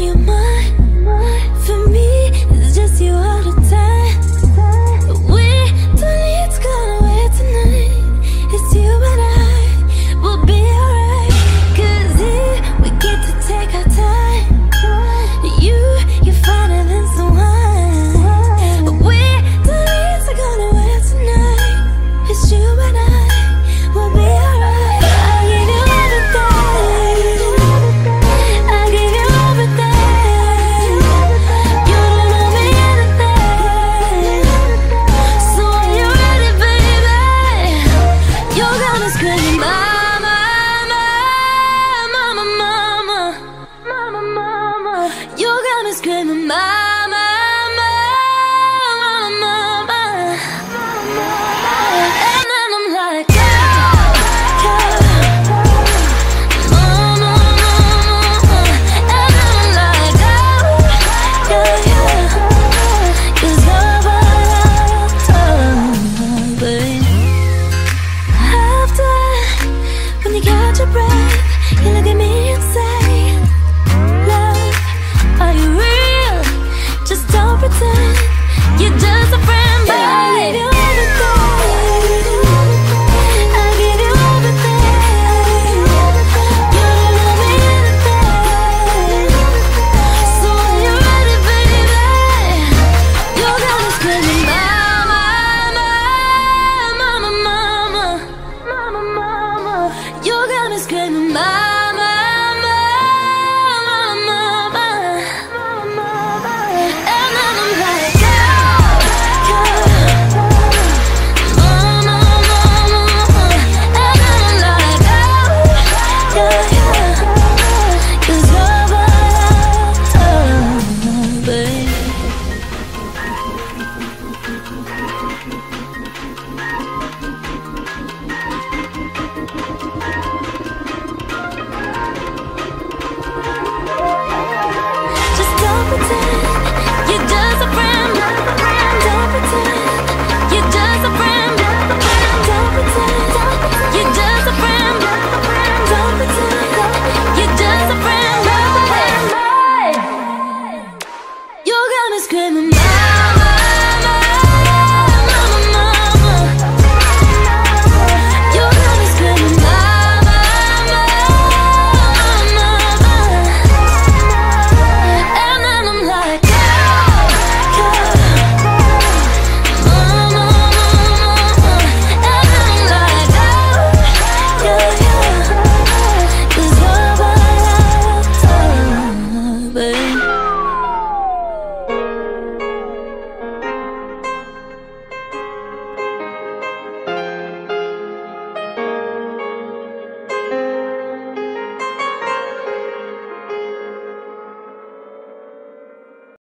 your breath.